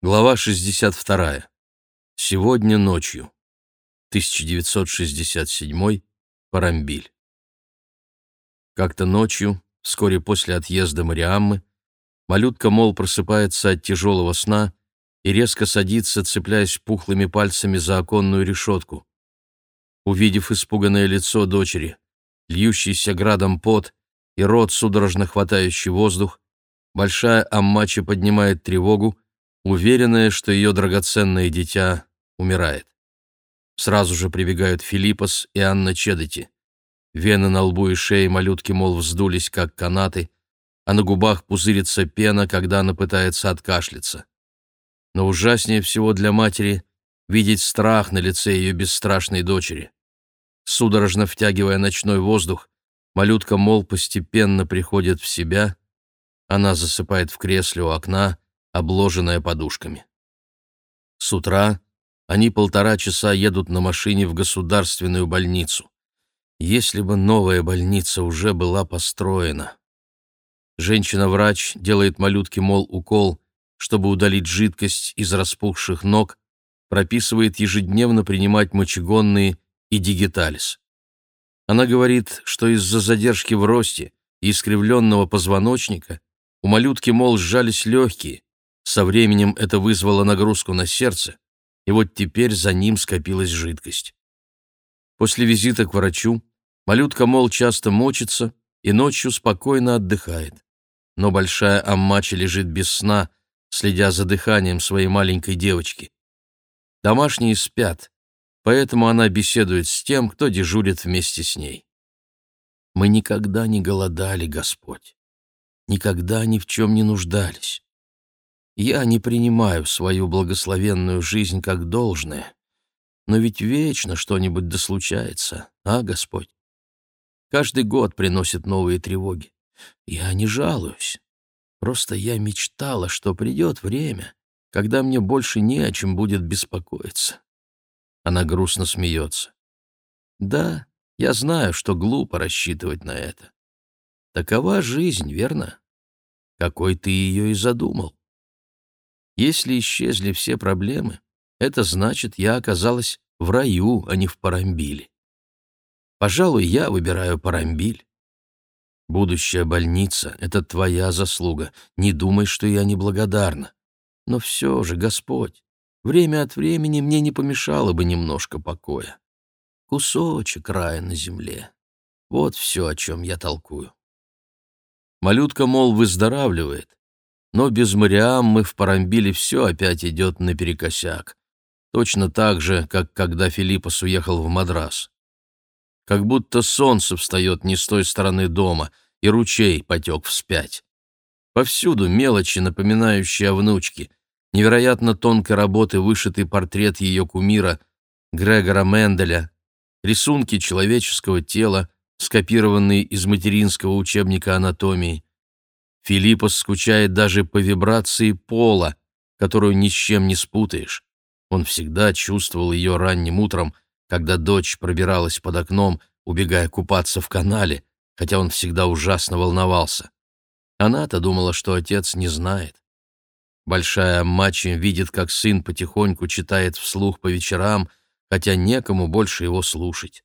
Глава 62. Сегодня ночью. 1967. Парамбиль. Как-то ночью, вскоре после отъезда Мариаммы, малютка Мол просыпается от тяжелого сна и резко садится, цепляясь пухлыми пальцами за оконную решетку. Увидев испуганное лицо дочери, льющийся градом пот и рот, судорожно хватающий воздух, большая Аммачи поднимает тревогу, уверенная, что ее драгоценное дитя умирает. Сразу же прибегают Филиппос и Анна Чедоти. Вены на лбу и шее малютки, мол, вздулись, как канаты, а на губах пузырится пена, когда она пытается откашляться. Но ужаснее всего для матери видеть страх на лице ее бесстрашной дочери. Судорожно втягивая ночной воздух, малютка, мол, постепенно приходит в себя, она засыпает в кресле у окна, обложенная подушками. С утра они полтора часа едут на машине в государственную больницу. Если бы новая больница уже была построена. Женщина-врач делает малютке, мол, укол, чтобы удалить жидкость из распухших ног, прописывает ежедневно принимать мочегонные и дигиталис. Она говорит, что из-за задержки в росте и искривленного позвоночника у малютки, мол, сжались легкие, со временем это вызвало нагрузку на сердце, и вот теперь за ним скопилась жидкость. После визита к врачу малютка, мол, часто мочится и ночью спокойно отдыхает. Но большая Аммача лежит без сна, следя за дыханием своей маленькой девочки. Домашние спят, поэтому она беседует с тем, кто дежурит вместе с ней. «Мы никогда не голодали, Господь, никогда ни в чем не нуждались. Я не принимаю свою благословенную жизнь как должное, но ведь вечно что-нибудь да случается, а, Господь? Каждый год приносит новые тревоги. Я не жалуюсь. Просто я мечтала, что придет время, когда мне больше не о чем будет беспокоиться. Она грустно смеется. Да, я знаю, что глупо рассчитывать на это. Такова жизнь, верно? Какой ты ее и задумал. Если исчезли все проблемы, это значит, я оказалась в раю, а не в Парамбиле. Пожалуй, я выбираю Парамбиль. Будущая больница — это твоя заслуга. Не думай, что я неблагодарна. Но все же, Господь, время от времени мне не помешало бы немножко покоя. Кусочек рая на земле. Вот все, о чем я толкую. Малютка, мол, выздоравливает, но без Мариаммы в Парамбиле все опять идет наперекосяк. Точно так же, как когда Филиппос уехал в Мадрас. Как будто солнце встает не с той стороны дома, и ручей потек вспять. Повсюду мелочи, напоминающие о внучке, невероятно тонкой работы вышитый портрет ее кумира Грегора Менделя, рисунки человеческого тела, скопированные из материнского учебника анатомии, Филиппос скучает даже по вибрации пола, которую ни с чем не спутаешь. Он всегда чувствовал ее ранним утром, когда дочь пробиралась под окном, убегая купаться в канале, хотя он всегда ужасно волновался. Она-то думала, что отец не знает. Большая Мачи видит, как сын потихоньку читает вслух по вечерам, хотя некому больше его слушать.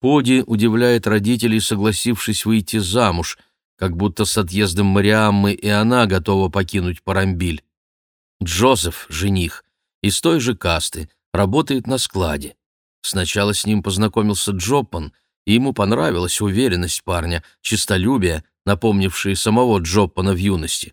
Поди удивляет родителей, согласившись выйти замуж, как будто с отъездом Мариаммы и она готова покинуть Парамбиль. Джозеф, жених, из той же касты, работает на складе. Сначала с ним познакомился Джоппан, и ему понравилась уверенность парня, честолюбие, напомнившее самого Джоппана в юности.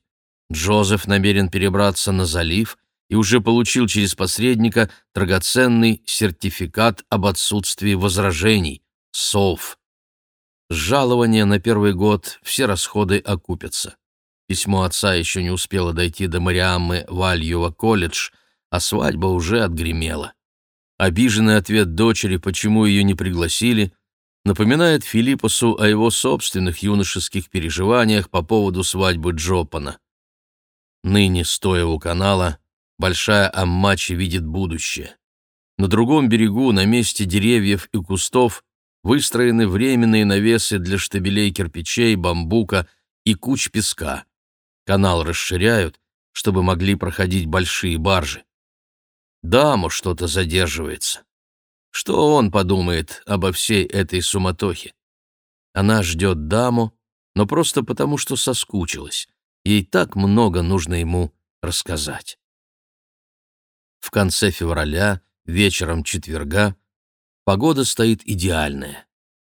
Джозеф намерен перебраться на залив и уже получил через посредника драгоценный сертификат об отсутствии возражений — СОВ. С жалования на первый год все расходы окупятся. Письмо отца еще не успело дойти до Мариаммы Вальюва колледж, а свадьба уже отгремела. Обиженный ответ дочери, почему ее не пригласили, напоминает Филиппосу о его собственных юношеских переживаниях по поводу свадьбы Джопана. Ныне, стоя у канала, большая Аммачи видит будущее. На другом берегу, на месте деревьев и кустов, выстроены временные навесы для штабелей кирпичей, бамбука и куч песка. Канал расширяют, чтобы могли проходить большие баржи. Даму что-то задерживается. Что он подумает обо всей этой суматохе? Она ждет даму, но просто потому, что соскучилась. Ей так много нужно ему рассказать. В конце февраля, вечером четверга, погода стоит идеальная.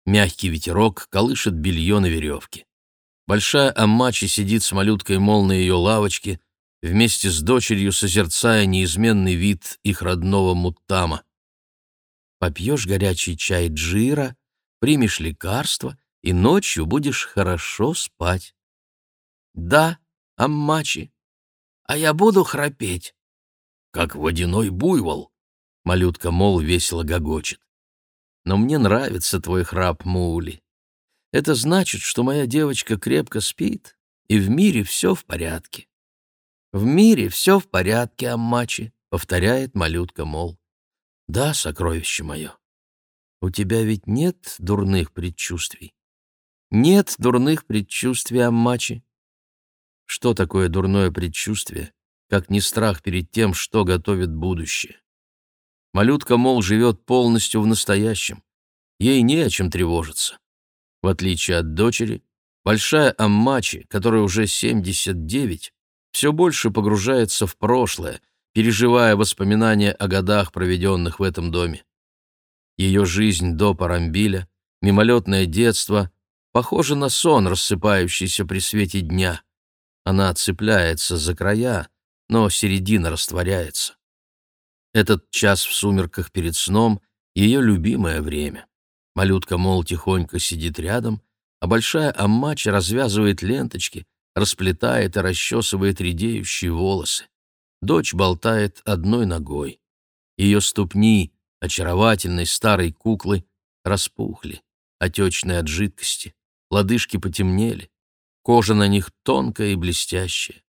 Мягкий ветерок колышет белье на веревке. Большая Аммачи сидит с малюткой Мол на ее лавочке, вместе с дочерью созерцая неизменный вид их родного Муттама. Попьешь горячий чай джира, примешь лекарство, и ночью будешь хорошо спать. Да, Аммачи, а я буду храпеть. Как водяной буйвол, малютка Мол весело гогочет. Но мне нравится твой храп, Мули. Это значит, что моя девочка крепко спит, и в мире все в порядке. В мире все в порядке, Аммачи, повторяет малютка Мол. Да, сокровище мое. У тебя ведь нет дурных предчувствий? Нет дурных предчувствий, Аммачи. Что такое дурное предчувствие, как не страх перед тем, что готовит будущее? Малютка, мол, живет полностью в настоящем. Ей не о чем тревожиться. В отличие от дочери, большая Аммачи, которая уже 79, все больше погружается в прошлое, переживая воспоминания о годах, проведенных в этом доме. Ее жизнь до Парамбиля, мимолетное детство, похоже на сон, рассыпающийся при свете дня. Она цепляется за края, но середина растворяется. Этот час в сумерках перед сном — ее любимое время. Малютка, мол, тихонько сидит рядом, а большая аммача развязывает ленточки, расплетает и расчесывает редеющие волосы. Дочь болтает одной ногой. Ее ступни, очаровательной старой куклы, распухли, отечные от жидкости, лодыжки потемнели. Кожа на них тонкая и блестящая.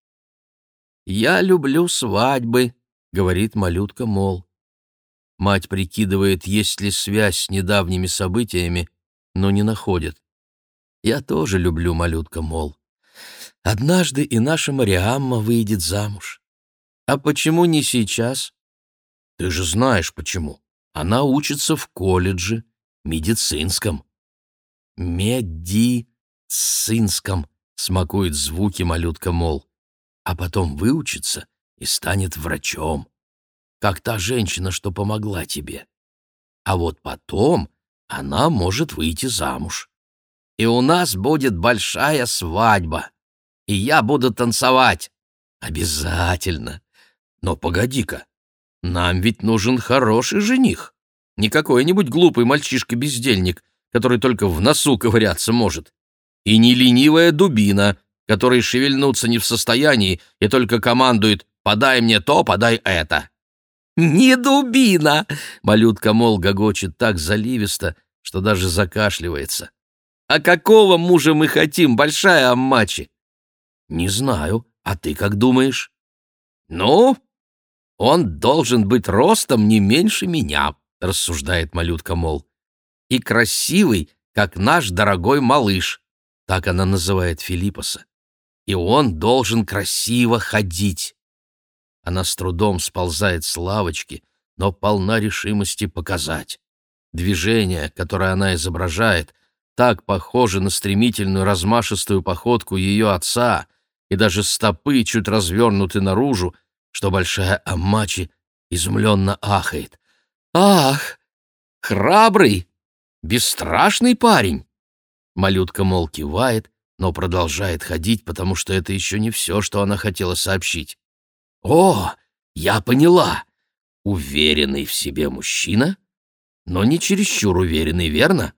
«Я люблю свадьбы», — говорит малютка Мол. Мать прикидывает, есть ли связь с недавними событиями, но не находит. Я тоже люблю малютка Мол. Однажды и наша Мариамма выйдет замуж. А почему не сейчас? Ты же знаешь, почему. Она учится в колледже, медицинском. Медицинском, смакует звуки малютка Мол, а потом выучится и станет врачом, как та женщина, что помогла тебе. А вот потом она может выйти замуж. И у нас будет большая свадьба, и я буду танцевать. Обязательно. Но погоди-ка, нам ведь нужен хороший жених, не какой-нибудь глупый мальчишка-бездельник, который только в носу ковыряться может и не ленивая дубина, который шевельнуться не в состоянии и только командует «подай мне то, подай это». «Не дубина!» — малютка, мол, гогочет так заливисто, что даже закашливается. «А какого мужа мы хотим, большая Аммачи?» «Не знаю. А ты как думаешь?» «Ну, он должен быть ростом не меньше меня», — рассуждает малютка, мол. «И красивый, как наш дорогой малыш. Так она называет Филиппоса. И он должен красиво ходить. Она с трудом сползает с лавочки, но полна решимости показать. Движение, которое она изображает, так похоже на стремительную размашистую походку ее отца, и даже стопы чуть развернуты наружу, что большая Аммачи изумленно ахает. «Ах, храбрый, бесстрашный парень!» Малютка, мол, кивает, но продолжает ходить, потому что это еще не все, что она хотела сообщить. «О, я поняла! Уверенный в себе мужчина, но не чересчур уверенный, верно?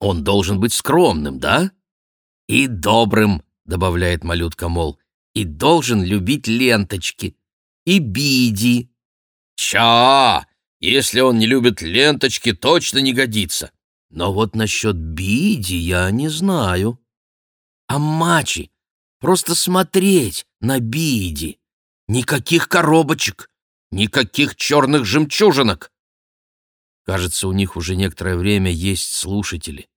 Он должен быть скромным, да? И добрым, — добавляет малютка, мол, — и должен любить ленточки. И биди. Ча! Если он не любит ленточки, точно не годится. Но вот насчет Биди я не знаю. А Мачи, просто смотреть на Биди. Никаких коробочек, никаких черных жемчужинок. Кажется, у них уже некоторое время есть слушатели.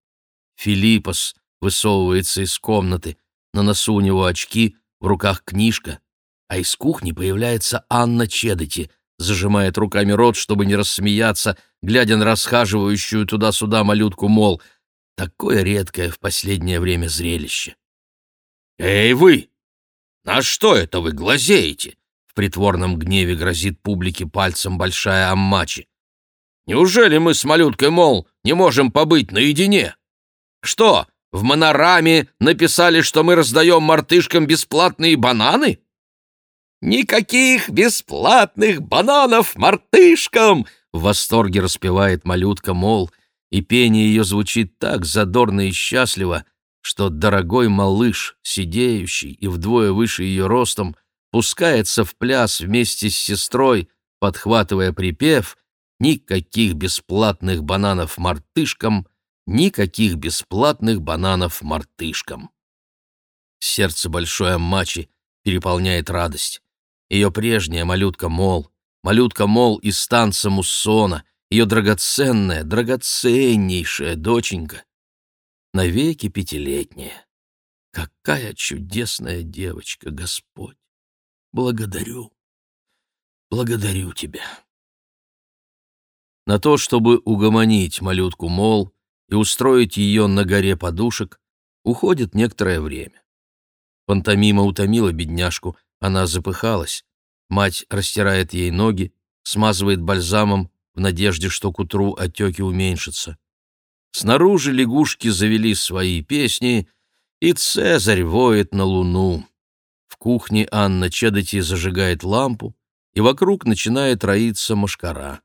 Филиппос высовывается из комнаты, на носу у него очки, в руках книжка. а из кухни появляется Анна Чедоти, зажимает руками рот, чтобы не рассмеяться, глядя на расхаживающую туда-сюда малютку, мол, такое редкое в последнее время зрелище. «Эй, вы! На что это вы глазеете?» В притворном гневе грозит публике пальцем большая Аммачи. «Неужели мы с малюткой, мол, не можем побыть наедине? Что, в монораме написали, что мы раздаем мартышкам бесплатные бананы?» «Никаких бесплатных бананов мартышкам!» В восторге распевает малютка, мол, и пение ее звучит так задорно и счастливо, что дорогой малыш, сидеющий и вдвое выше ее ростом, пускается в пляс вместе с сестрой, подхватывая припев «Никаких бесплатных бананов мартышкам, никаких бесплатных бананов мартышкам». Сердце большой Аммачи переполняет радость. Ее прежняя малютка Мол, малютка Мол из станца Муссона, ее драгоценная, драгоценнейшая доченька, навеки пятилетняя. Какая чудесная девочка, Господь! Благодарю, благодарю тебя. На то, чтобы угомонить малютку Мол и устроить ее на горе подушек, уходит некоторое время. Пантомима утомила бедняжку, она запыхалась. Мать растирает ей ноги, смазывает бальзамом в надежде, что к утру отеки уменьшатся. Снаружи лягушки завели свои песни, и Цезарь воет на луну. Кухне Анна Чедоти зажигает лампу, и вокруг начинает роиться мошкара.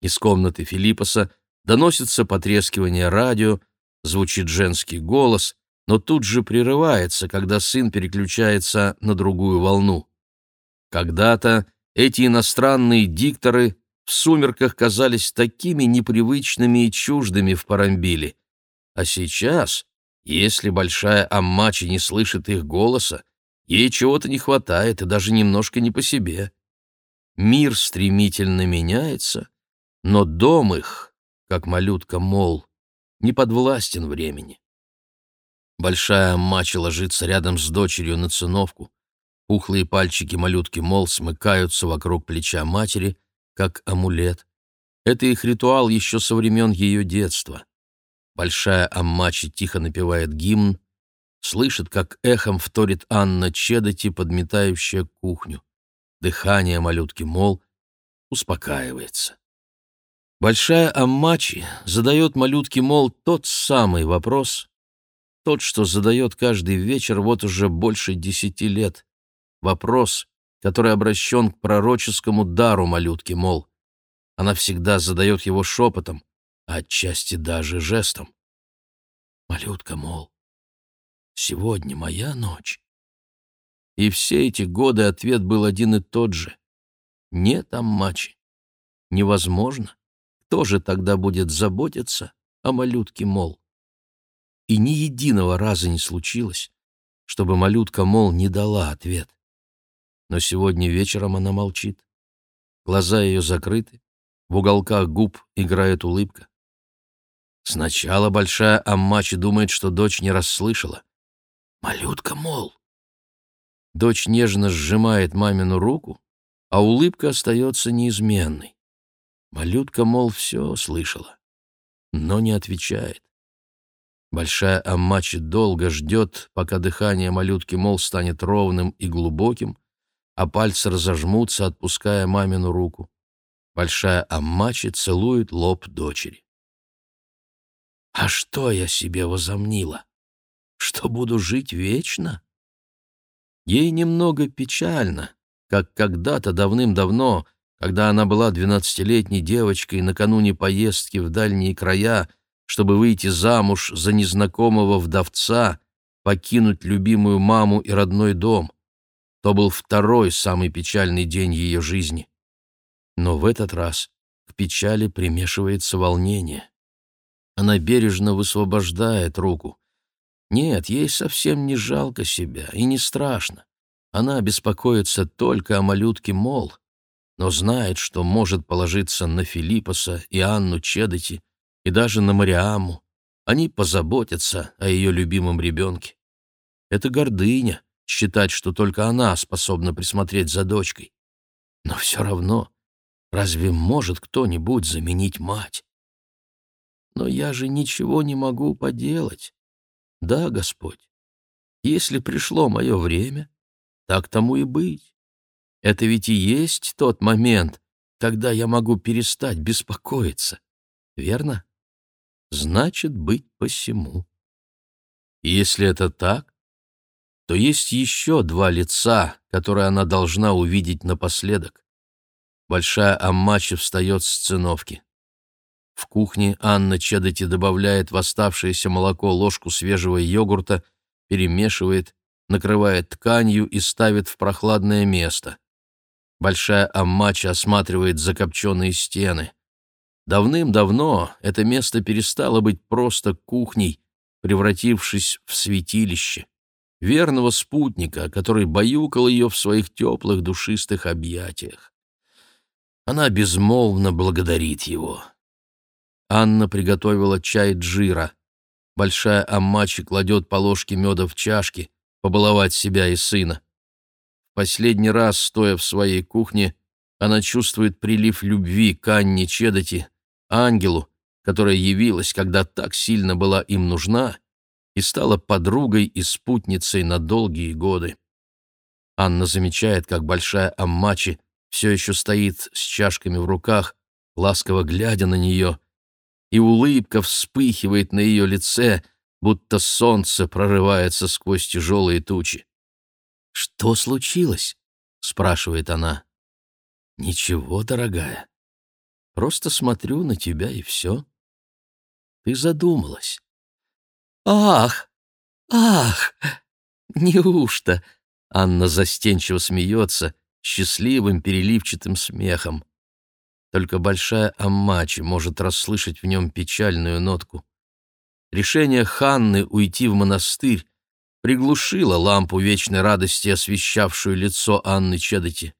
Из комнаты Филиппоса доносится потрескивание радио, звучит женский голос, но тут же прерывается, когда сын переключается на другую волну. Когда-то эти иностранные дикторы в сумерках казались такими непривычными и чуждыми в Парамбиле. А сейчас, если большая Аммачи не слышит их голоса, Ей чего-то не хватает, и даже немножко не по себе. Мир стремительно меняется, но дом их, как малютка Мол, не подвластен времени. Большая мача ложится рядом с дочерью на циновку. Пухлые пальчики малютки Мол смыкаются вокруг плеча матери, как амулет. Это их ритуал еще со времен ее детства. Большая Аммачи тихо напевает гимн, слышит, как эхом вторит Анна Чедоти, подметающая кухню. Дыхание малютки Мол успокаивается. Большая Аммачи задает малютке Мол тот самый вопрос, тот, что задает каждый вечер вот уже больше десяти лет. Вопрос, который обращен к пророческому дару малютки Мол. Она всегда задает его шепотом, а отчасти даже жестом. «Малютка Мол, Сегодня моя ночь. И все эти годы ответ был один и тот же. Нет, Аммачи, невозможно. Кто же тогда будет заботиться о малютке Мол? И ни единого раза не случилось, чтобы малютка Мол не дала ответ. Но сегодня вечером она молчит. Глаза ее закрыты, в уголках губ играет улыбка. Сначала большая Аммачи думает, что дочь не расслышала. Малютка, мол. Дочь нежно сжимает мамину руку, а улыбка остается неизменной. Малютка, мол, все слышала, но не отвечает. Большая Аммачи долго ждет, пока дыхание малютки, мол, станет ровным и глубоким, а пальцы разожмутся, отпуская мамину руку. Большая Аммачи целует лоб дочери. «А что я себе возомнила?» Что буду жить вечно? Ей немного печально, как когда-то давным-давно, когда она была двенадцатилетней девочкой накануне поездки в дальние края, чтобы выйти замуж за незнакомого вдовца, покинуть любимую маму и родной дом. То был второй самый печальный день ее жизни. Но в этот раз к печали примешивается волнение. Она бережно высвобождает руку, нет, ей совсем не жалко себя и не страшно. Она беспокоится только о малютке Мол, но знает, что может положиться на Филиппоса и Анну Чедоти и даже на Мариаму. Они позаботятся о ее любимом ребенке. Это гордыня, считать, что только она способна присмотреть за дочкой. Но все равно, разве может кто-нибудь заменить мать? Но я же ничего не могу поделать. Да, Господь, если пришло мое время, так тому и быть. Это ведь и есть тот момент, когда я могу перестать беспокоиться. Верно? Значит, быть посему. И если это так, то есть еще два лица, которые она должна увидеть напоследок. Большая Аммачи встает с циновки. В кухне Анна Чедоти добавляет в оставшееся молоко ложку свежего йогурта, перемешивает, накрывает тканью и ставит в прохладное место. Большая Аммача осматривает закопченные стены. Давным-давно это место перестало быть просто кухней, превратившись в святилище, верного спутника, который баюкал ее в своих теплых душистых объятиях. Она безмолвно благодарит его. Анна приготовила чай джира. Большая Аммачи кладет по ложке меда в чашки, побаловать себя и сына. Последний раз, стоя в своей кухне, она чувствует прилив любви к Анне Чедоти, ангелу, которая явилась, когда так сильно была им нужна, и стала подругой и спутницей на долгие годы. Анна замечает, как большая Аммачи все еще стоит с чашками в руках, ласково глядя на нее, и улыбка вспыхивает на ее лице, будто солнце прорывается сквозь тяжелые тучи. «Что случилось?» — спрашивает она. «Ничего, дорогая. Просто смотрю на тебя, и все. Ты задумалась. Ах! Ах! Неужто? Анна застенчиво смеется, счастливым переливчатым смехом. Только большая Аммачи может расслышать в нем печальную нотку. Решение Ханны уйти в монастырь приглушило лампу вечной радости, освещавшую лицо Анны Чедоти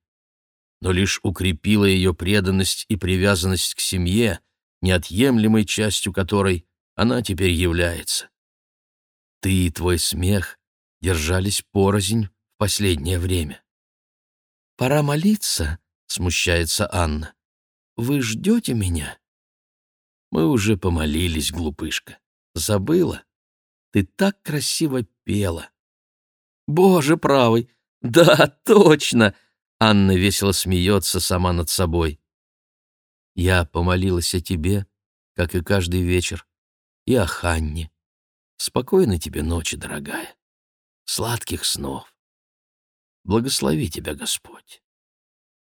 но лишь укрепила ее преданность и привязанность к семье, неотъемлемой частью которой она теперь является. Ты и твой смех держались порознь в последнее время. «Пора молиться», — смущается Анна. «Вы ждете меня?» «Мы уже помолились, глупышка. Забыла? Ты так красиво пела». «Боже правый! Да, точно!» Анна весело смеется сама над собой. Я помолилась о тебе, как и каждый вечер, и о Ханне. Спокойной тебе ночи, дорогая. Сладких снов. Благослови тебя, Господь.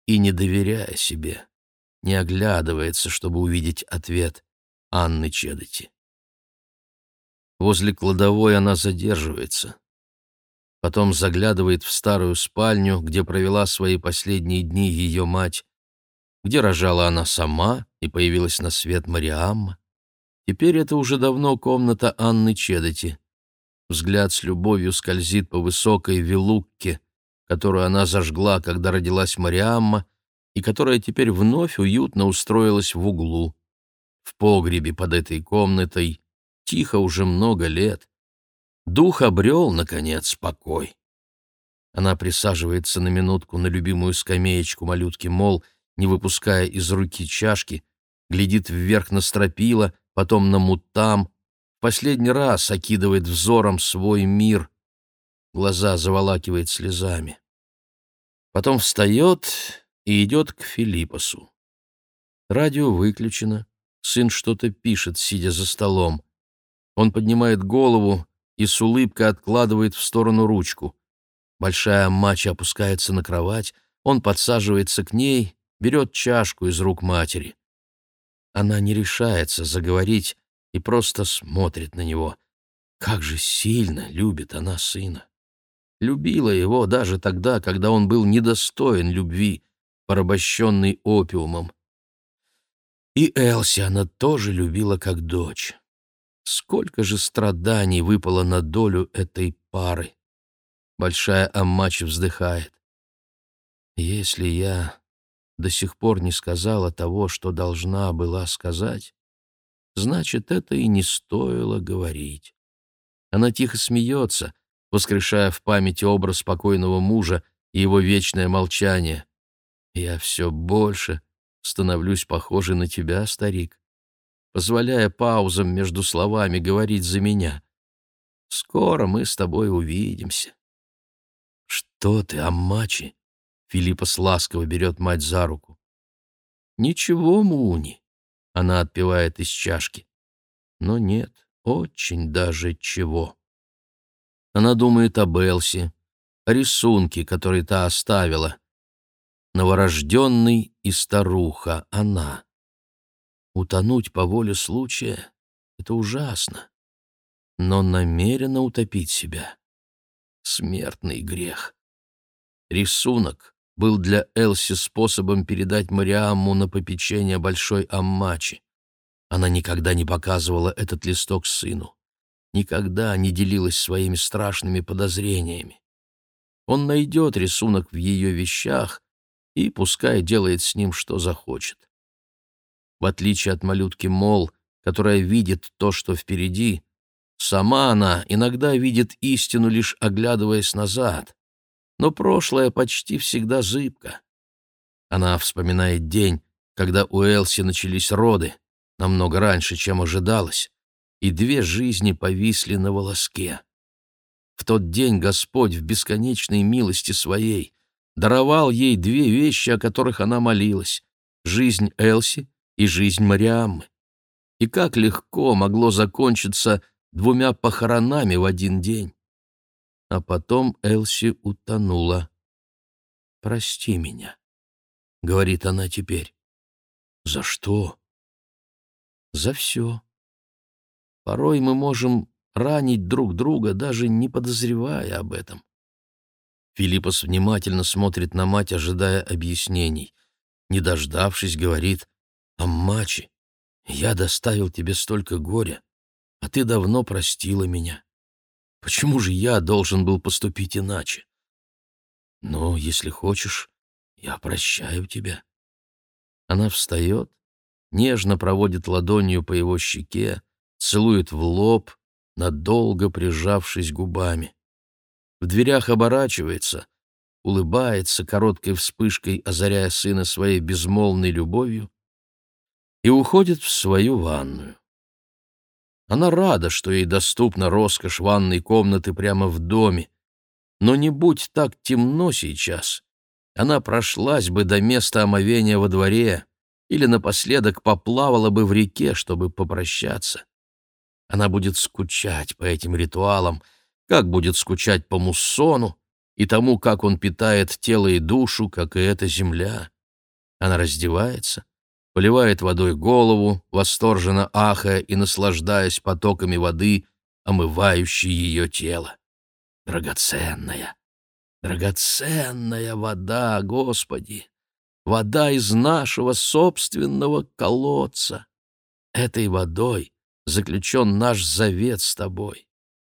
И, не доверяя себе, не оглядывается, чтобы увидеть ответ Анны Чедоти. Возле кладовой она задерживается, потом заглядывает в старую спальню, где провела свои последние дни ее мать, где рожала она сама и появилась на свет Мариамма. Теперь это уже давно комната Анны Чедоти. Взгляд с любовью скользит по высокой вилукке, которую она зажгла, когда родилась Мариамма, и которая теперь вновь уютно устроилась в углу. В погребе под этой комнатой тихо уже много лет, Дух обрел, наконец, покой. Она присаживается на минутку на любимую скамеечку малютки Мол, не выпуская из руки чашки, глядит вверх на стропила, потом на мутам, последний раз окидывает взором свой мир. Глаза заволакивает слезами. Потом встает и идет к Филиппосу. Радио выключено, сын что-то пишет, сидя за столом. Он поднимает голову, и с улыбкой откладывает в сторону ручку. Большая мача опускается на кровать, он подсаживается к ней, берет чашку из рук матери. Она не решается заговорить и просто смотрит на него. Как же сильно любит она сына. Любила его даже тогда, когда он был недостоин любви, порабощенный опиумом. И Элси она тоже любила как дочь. Сколько же страданий выпало на долю этой пары! Большая Аммачи вздыхает. Если я до сих пор не сказала того, что должна была сказать, значит, это и не стоило говорить. Она тихо смеется, воскрешая в памяти образ спокойного мужа и его вечное молчание. «Я все больше становлюсь похожей на тебя, старик, позволяя паузам между словами говорить за меня. Скоро мы с тобой увидимся». «Что ты, Аммачи?» Филиппос ласково берет мать за руку. «Ничего, Муни», — она отпивает из чашки. «Но нет, очень даже чего». Она думает об Элси, о рисунке, который та оставила. Новорожденный и старуха, она. Утонуть по воле случая — это ужасно. Но намеренно утопить себя — смертный грех. Рисунок был для Элси способом передать Мариамму на попечение большой Аммачи. Она никогда не показывала этот листок сыну никогда не делилась своими страшными подозрениями. Он найдет рисунок в ее вещах и пускай делает с ним, что захочет. В отличие от малютки Мол, которая видит то, что впереди, сама она иногда видит истину, лишь оглядываясь назад. Но прошлое почти всегда зыбко. Она вспоминает день, когда у Элси начались роды, намного раньше, чем ожидалось, и две жизни повисли на волоске. В тот день Господь в бесконечной милости своей даровал ей две вещи, о которых она молилась — жизнь Элси и жизнь Мариаммы. И как легко могло закончиться двумя похоронами в один день. А потом Элси утонула. «Прости меня», — говорит она теперь. «За что?» «За все», Порой мы можем ранить друг друга, даже не подозревая об этом. Филиппос внимательно смотрит на мать, ожидая объяснений. Не дождавшись, говорит, «Аммачи, я доставил тебе столько горя, а ты давно простила меня. Почему же я должен был поступить иначе? Но, если хочешь, я прощаю тебя». Она встает, нежно проводит ладонью по его щеке, целует в лоб, надолго прижавшись губами. В дверях оборачивается, улыбается короткой вспышкой, озаряя сына своей безмолвной любовью, и уходит в свою ванную. Она рада, что ей доступна роскошь ванной комнаты прямо в доме, но не будь так темно сейчас, она прошлась бы до места омовения во дворе или напоследок поплавала бы в реке, чтобы попрощаться. Она будет скучать по этим ритуалам, как будет скучать по муссону и тому, как он питает тело и душу, как и эта земля. Она раздевается, поливает водой голову, восторженно ахая и наслаждаясь потоками воды, омывающей ее тело. Драгоценная, драгоценная вода, Господи! Вода из нашего собственного колодца. Этой водой заключен наш завет с тобой,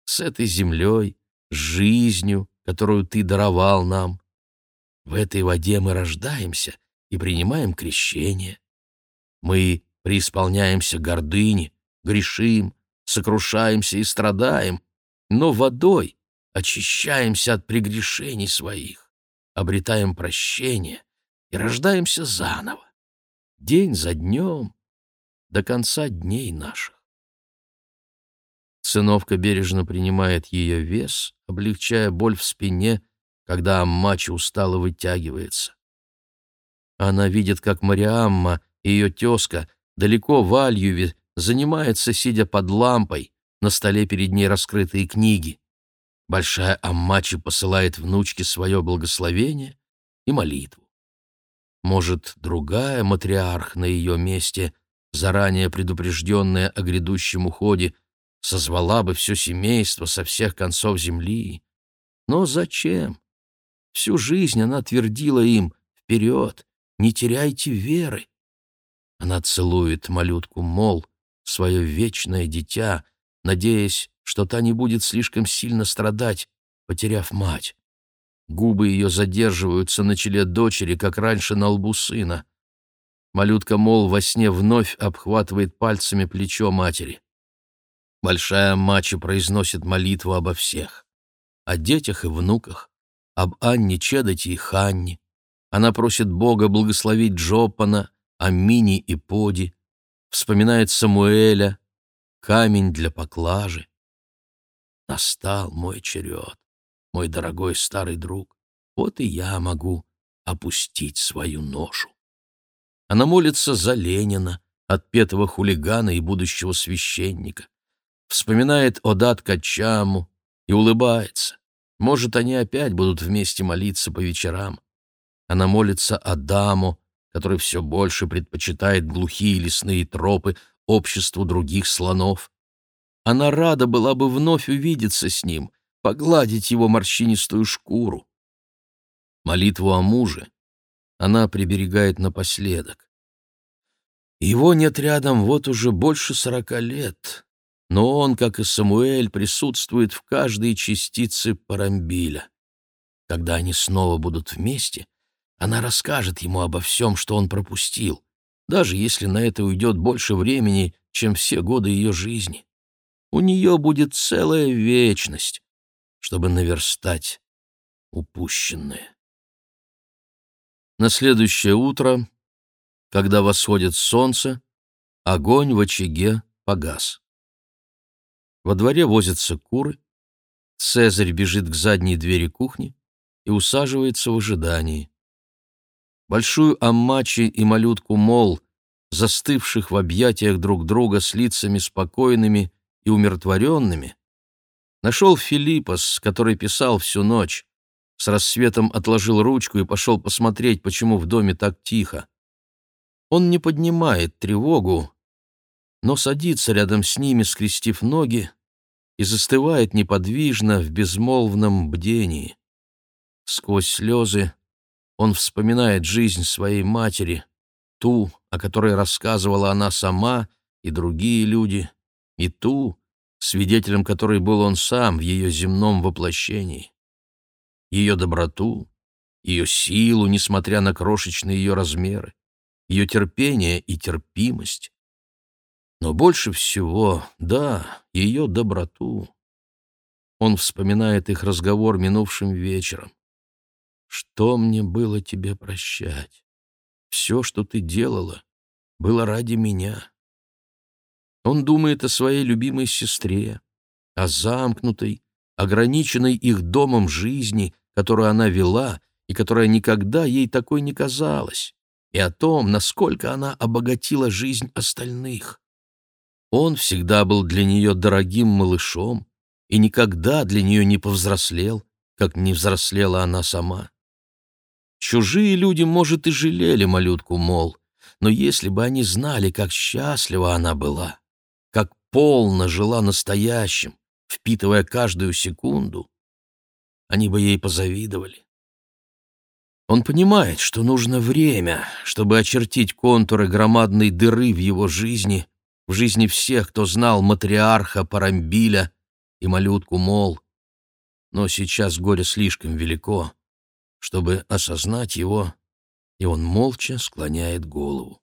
с этой землей, с жизнью, которую ты даровал нам. В этой воде мы рождаемся и принимаем крещение. Мы преисполняемся гордыни, грешим, сокрушаемся и страдаем, но водой очищаемся от прегрешений своих, обретаем прощение и рождаемся заново, день за днем, до конца дней наших. Сыновка бережно принимает ее вес, облегчая боль в спине, когда Аммачи устало вытягивается. Она видит, как Мариамма ее тезка далеко в Альюве занимается, сидя под лампой, на столе перед ней раскрытые книги. Большая Аммачи посылает внучке свое благословение и молитву. Может, другая матриарх на ее месте, заранее предупрежденная о грядущем уходе, созвала бы все семейство со всех концов земли. Но зачем? Всю жизнь она твердила им «Вперед! Не теряйте веры!» Она целует малютку Мол, свое вечное дитя, надеясь, что та не будет слишком сильно страдать, потеряв мать. Губы ее задерживаются на челе дочери, как раньше на лбу сына. Малютка Мол во сне вновь обхватывает пальцами плечо матери. Большая мачо произносит молитву обо всех. о детях и внуках, об Анне Чедоте и Ханне. Она просит Бога благословить Джопана, Амини и Поди, вспоминает Самуэля, камень для поклажи. Настал мой черед, мой дорогой старый друг. Вот и я могу опустить свою ношу. Она молится за Ленина, отпетого хулигана и будущего священника. Вспоминает Одат Качаму и улыбается. Может, они опять будут вместе молиться по вечерам. Она молится Адаму, который все больше предпочитает глухие лесные тропы обществу других слонов. Она рада была бы вновь увидеться с ним, погладить его морщинистую шкуру. Молитву о муже она приберегает напоследок. Его нет рядом вот уже больше сорока лет, но он, как и Самуэль, присутствует в каждой частице Парамбиля. Когда они снова будут вместе, она расскажет ему обо всем, что он пропустил, даже если на это уйдет больше времени, чем все годы ее жизни. У нее будет целая вечность, чтобы наверстать упущенное. На следующее утро, когда восходит солнце, огонь в очаге погас. Во дворе возятся куры, Цезарь бежит к задней двери кухни и усаживается в ожидании. Большую Аммачи и малютку Мол, застывших в объятиях друг друга с лицами спокойными и умиротворенными, нашел Филиппос, который писал всю ночь, с рассветом отложил ручку и пошел посмотреть, почему в доме так тихо. Он не поднимает тревогу, но садится рядом с ними, скрестив ноги, и застывает неподвижно в безмолвном бдении. Сквозь слезы он вспоминает жизнь своей матери, ту, о которой рассказывала она сама и другие люди, и ту, свидетелем которой был он сам в ее земном воплощении ее доброту, ее силу, несмотря на крошечные ее размеры, ее терпение и терпимость. Но больше всего, да, ее доброту. Он вспоминает их разговор минувшим вечером. «Что мне было тебе прощать? Все, что ты делала, было ради меня». Он думает о своей любимой сестре, о замкнутой, ограниченной их домом жизни, которую она вела и которая никогда ей такой не казалась, и о том, насколько она обогатила жизнь остальных. Он всегда был для нее дорогим малышом и никогда для нее не повзрослел, как не взрослела она сама. Чужие люди, может, и жалели малютку, мол, но если бы они знали, как счастлива она была, как полно жила настоящим, впитывая каждую секунду, они бы ей позавидовали. Он понимает, что нужно время, чтобы очертить контуры громадной дыры в его жизни, в жизни всех, кто знал матриарха Парамбиля и малютку Мол. Но сейчас горе слишком велико, чтобы осознать его, и он молча склоняет голову.